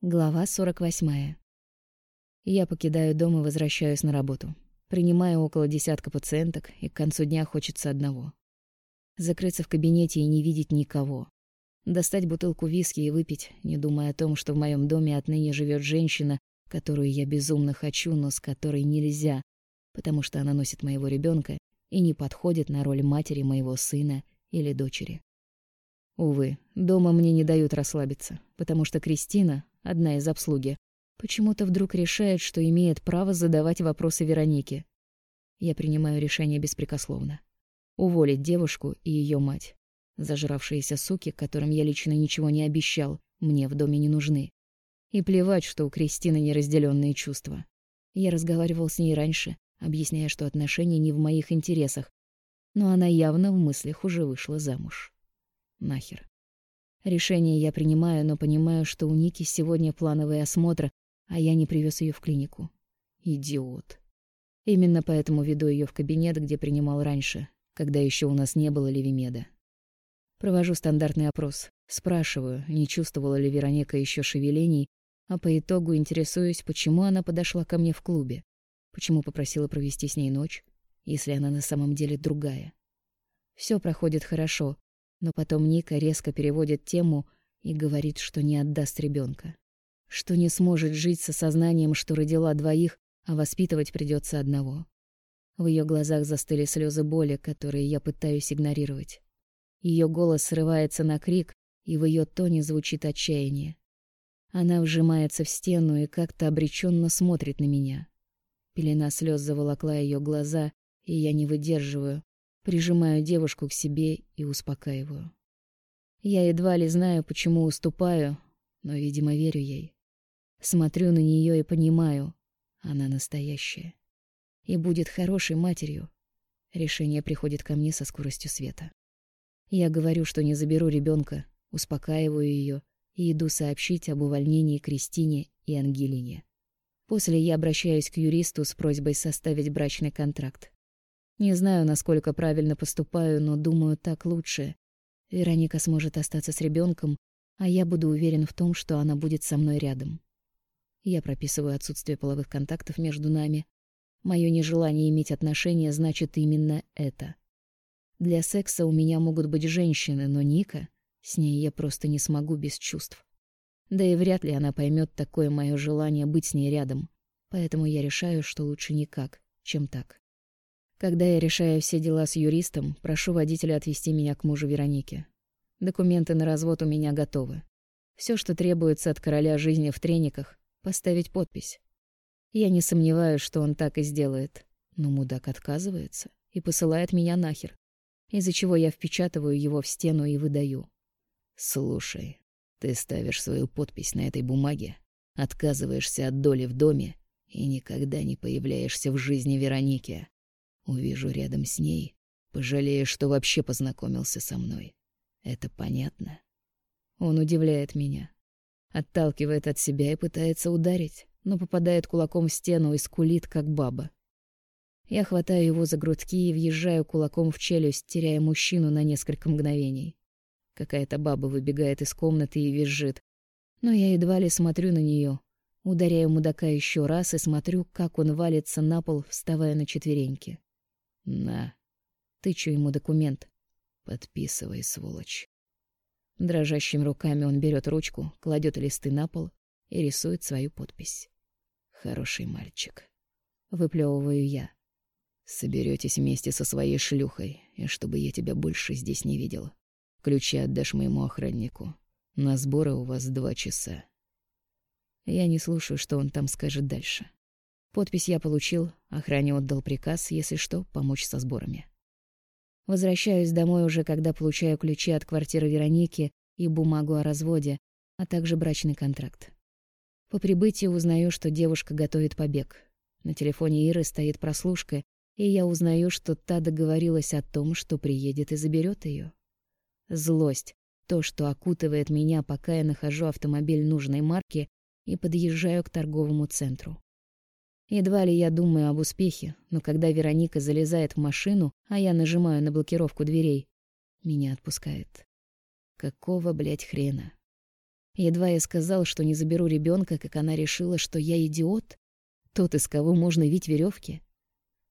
Глава 48. Я покидаю дом и возвращаюсь на работу. Принимаю около десятка пациенток, и к концу дня хочется одного. Закрыться в кабинете и не видеть никого. Достать бутылку виски и выпить, не думая о том, что в моем доме отныне живет женщина, которую я безумно хочу, но с которой нельзя, потому что она носит моего ребенка и не подходит на роль матери моего сына или дочери. Увы, дома мне не дают расслабиться, потому что Кристина, одна из обслуги, почему-то вдруг решает, что имеет право задавать вопросы Веронике. Я принимаю решение беспрекословно. Уволить девушку и ее мать. Зажравшиеся суки, которым я лично ничего не обещал, мне в доме не нужны. И плевать, что у Кристины неразделенные чувства. Я разговаривал с ней раньше, объясняя, что отношения не в моих интересах, но она явно в мыслях уже вышла замуж. Нахер. Решение я принимаю, но понимаю, что у Ники сегодня плановый осмотр, а я не привез ее в клинику. Идиот. Именно поэтому веду ее в кабинет, где принимал раньше, когда еще у нас не было Левимеда. Провожу стандартный опрос. Спрашиваю, не чувствовала ли Вероника еще шевелений, а по итогу интересуюсь, почему она подошла ко мне в клубе, почему попросила провести с ней ночь, если она на самом деле другая. Все проходит хорошо, но потом Ника резко переводит тему и говорит, что не отдаст ребенка, что не сможет жить с осознанием, что родила двоих, а воспитывать придется одного. В ее глазах застыли слезы боли, которые я пытаюсь игнорировать. Ее голос срывается на крик, и в ее тоне звучит отчаяние. Она вжимается в стену и как-то обреченно смотрит на меня. Пелена слез заволокла ее глаза, и я не выдерживаю, Прижимаю девушку к себе и успокаиваю. Я едва ли знаю, почему уступаю, но, видимо, верю ей. Смотрю на нее и понимаю, она настоящая. И будет хорошей матерью. Решение приходит ко мне со скоростью света. Я говорю, что не заберу ребенка, успокаиваю ее и иду сообщить об увольнении Кристине и Ангелине. После я обращаюсь к юристу с просьбой составить брачный контракт. Не знаю, насколько правильно поступаю, но думаю, так лучше. Вероника сможет остаться с ребенком, а я буду уверен в том, что она будет со мной рядом. Я прописываю отсутствие половых контактов между нами. Мое нежелание иметь отношения значит именно это. Для секса у меня могут быть женщины, но Ника, с ней я просто не смогу без чувств. Да и вряд ли она поймет такое мое желание быть с ней рядом. Поэтому я решаю, что лучше никак, чем так. Когда я решаю все дела с юристом, прошу водителя отвезти меня к мужу Вероники. Документы на развод у меня готовы. Все, что требуется от короля жизни в трениках, поставить подпись. Я не сомневаюсь, что он так и сделает. Но мудак отказывается и посылает меня нахер, из-за чего я впечатываю его в стену и выдаю. «Слушай, ты ставишь свою подпись на этой бумаге, отказываешься от доли в доме и никогда не появляешься в жизни Вероники. Увижу рядом с ней, пожалеешь, что вообще познакомился со мной. Это понятно? Он удивляет меня. Отталкивает от себя и пытается ударить, но попадает кулаком в стену и скулит, как баба. Я хватаю его за грудки и въезжаю кулаком в челюсть, теряя мужчину на несколько мгновений. Какая-то баба выбегает из комнаты и визжит. Но я едва ли смотрю на нее, Ударяю мудака еще раз и смотрю, как он валится на пол, вставая на четвереньки. На. Тычу ему документ. Подписывай, сволочь. Дрожащими руками он берет ручку, кладет листы на пол и рисует свою подпись. Хороший мальчик. Выплевываю я. Соберетесь вместе со своей шлюхой, и чтобы я тебя больше здесь не видел. Ключи отдашь моему охраннику. На сборы у вас два часа. Я не слушаю, что он там скажет дальше. Подпись я получил, охране отдал приказ, если что, помочь со сборами. Возвращаюсь домой уже, когда получаю ключи от квартиры Вероники и бумагу о разводе, а также брачный контракт. По прибытии узнаю, что девушка готовит побег. На телефоне Иры стоит прослушка, и я узнаю, что та договорилась о том, что приедет и заберет ее. Злость, то, что окутывает меня, пока я нахожу автомобиль нужной марки и подъезжаю к торговому центру. Едва ли я думаю об успехе, но когда Вероника залезает в машину, а я нажимаю на блокировку дверей, меня отпускает. Какого, блядь, хрена? Едва я сказал, что не заберу ребенка, как она решила, что я идиот, тот, из кого можно вить веревки.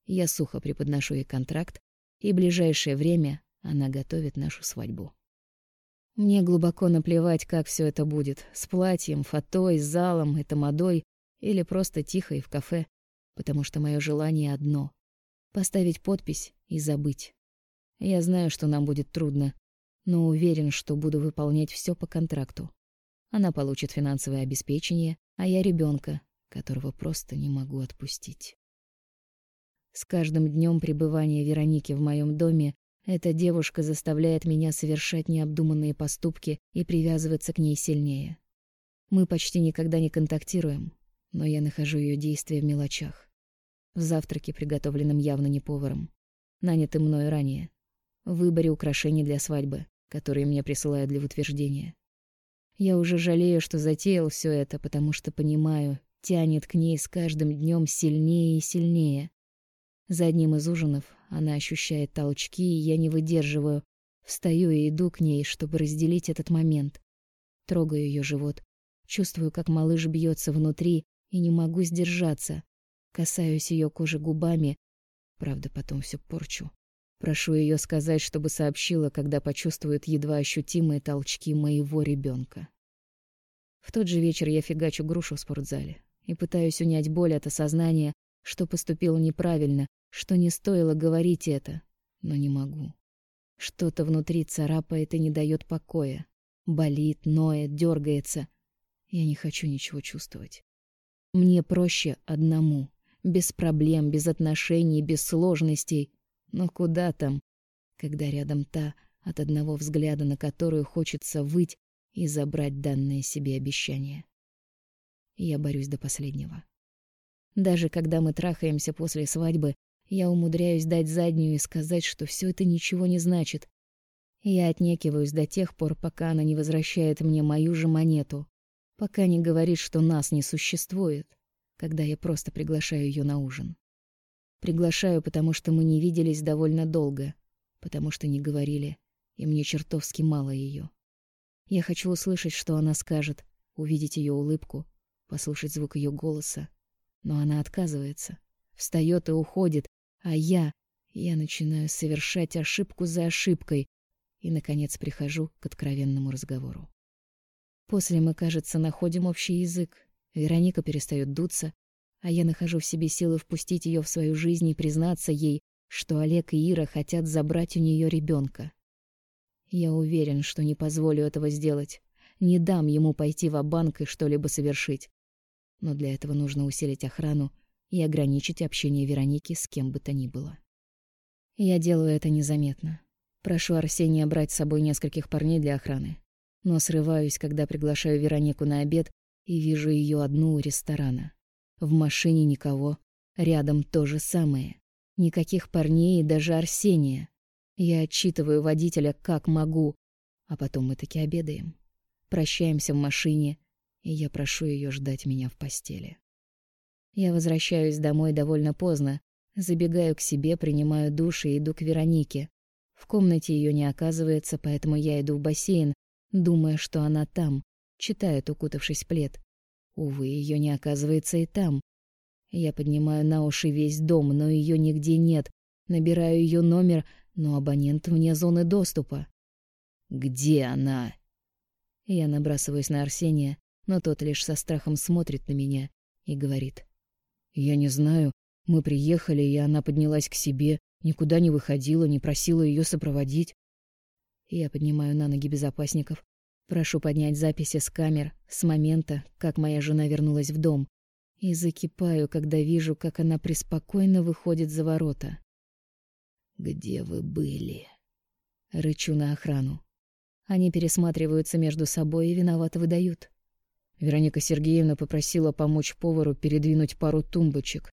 Я сухо преподношу ей контракт, и в ближайшее время она готовит нашу свадьбу. Мне глубоко наплевать, как все это будет. С платьем, фатой, залом, это модой или просто тихо и в кафе. Потому что мое желание одно — поставить подпись и забыть. Я знаю, что нам будет трудно, но уверен, что буду выполнять все по контракту. Она получит финансовое обеспечение, а я ребенка, которого просто не могу отпустить. С каждым днем пребывания Вероники в моем доме эта девушка заставляет меня совершать необдуманные поступки и привязываться к ней сильнее. Мы почти никогда не контактируем, но я нахожу ее действия в мелочах. В завтраке, приготовленном явно не поваром, нанятым мною ранее, в выборе украшений для свадьбы, которые мне присылают для утверждения. Я уже жалею, что затеял все это, потому что понимаю, тянет к ней с каждым днем сильнее и сильнее. За одним из ужинов она ощущает толчки, и я не выдерживаю. Встаю и иду к ней, чтобы разделить этот момент. Трогаю ее живот. Чувствую, как малыш бьется внутри, и не могу сдержаться. Касаюсь ее кожи губами. Правда, потом все порчу. Прошу ее сказать, чтобы сообщила, когда почувствует едва ощутимые толчки моего ребенка. В тот же вечер я фигачу грушу в спортзале и пытаюсь унять боль от осознания, что поступил неправильно, что не стоило говорить это, но не могу. Что-то внутри царапает и не дает покоя. Болит, ноет, дергается. Я не хочу ничего чувствовать. Мне проще одному, без проблем, без отношений, без сложностей. Но куда там, когда рядом та, от одного взгляда на которую хочется выть и забрать данное себе обещание. Я борюсь до последнего. Даже когда мы трахаемся после свадьбы, я умудряюсь дать заднюю и сказать, что все это ничего не значит. Я отнекиваюсь до тех пор, пока она не возвращает мне мою же монету, пока не говорит, что нас не существует, когда я просто приглашаю ее на ужин. Приглашаю, потому что мы не виделись довольно долго, потому что не говорили, и мне чертовски мало ее. Я хочу услышать, что она скажет, увидеть ее улыбку, послушать звук ее голоса, но она отказывается, встает и уходит, а я, я начинаю совершать ошибку за ошибкой и, наконец, прихожу к откровенному разговору. После мы, кажется, находим общий язык. Вероника перестает дуться, а я нахожу в себе силы впустить ее в свою жизнь и признаться ей, что Олег и Ира хотят забрать у нее ребенка. Я уверен, что не позволю этого сделать, не дам ему пойти в банк и что-либо совершить. Но для этого нужно усилить охрану и ограничить общение Вероники с кем бы то ни было. Я делаю это незаметно. Прошу Арсения брать с собой нескольких парней для охраны. Но срываюсь, когда приглашаю Веронику на обед и вижу ее одну у ресторана. В машине никого. Рядом то же самое. Никаких парней и даже Арсения. Я отчитываю водителя как могу, а потом мы таки обедаем. Прощаемся в машине, и я прошу ее ждать меня в постели. Я возвращаюсь домой довольно поздно, забегаю к себе, принимаю душ и иду к Веронике. В комнате ее не оказывается, поэтому я иду в бассейн, думая, что она там, читает, укутавшись в плед. Увы, ее не оказывается и там. Я поднимаю на уши весь дом, но ее нигде нет. Набираю ее номер, но абонент вне зоны доступа. «Где она?» Я набрасываюсь на Арсения, но тот лишь со страхом смотрит на меня и говорит. Я не знаю. Мы приехали, и она поднялась к себе, никуда не выходила, не просила ее сопроводить. Я поднимаю на ноги безопасников, прошу поднять записи с камер с момента, как моя жена вернулась в дом, и закипаю, когда вижу, как она преспокойно выходит за ворота. «Где вы были?» Рычу на охрану. Они пересматриваются между собой и виновато выдают. Вероника Сергеевна попросила помочь повару передвинуть пару тумбочек.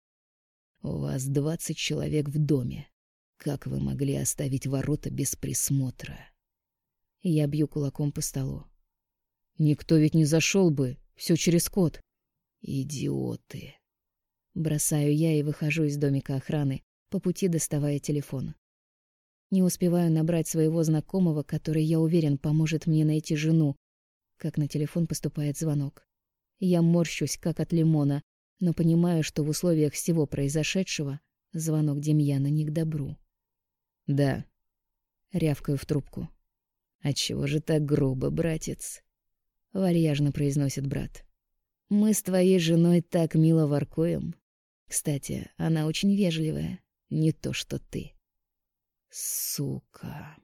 У вас двадцать человек в доме. Как вы могли оставить ворота без присмотра? Я бью кулаком по столу. Никто ведь не зашел бы, все через код. Идиоты. Бросаю я и выхожу из домика охраны, по пути доставая телефон. Не успеваю набрать своего знакомого, который, я уверен, поможет мне найти жену, как на телефон поступает звонок. Я морщусь, как от лимона, но понимаю, что в условиях всего произошедшего звонок Демьяна не к добру. «Да», — рявкаю в трубку. «Отчего же так грубо, братец?» — вальяжно произносит брат. «Мы с твоей женой так мило воркуем. Кстати, она очень вежливая, не то что ты». «Сука!»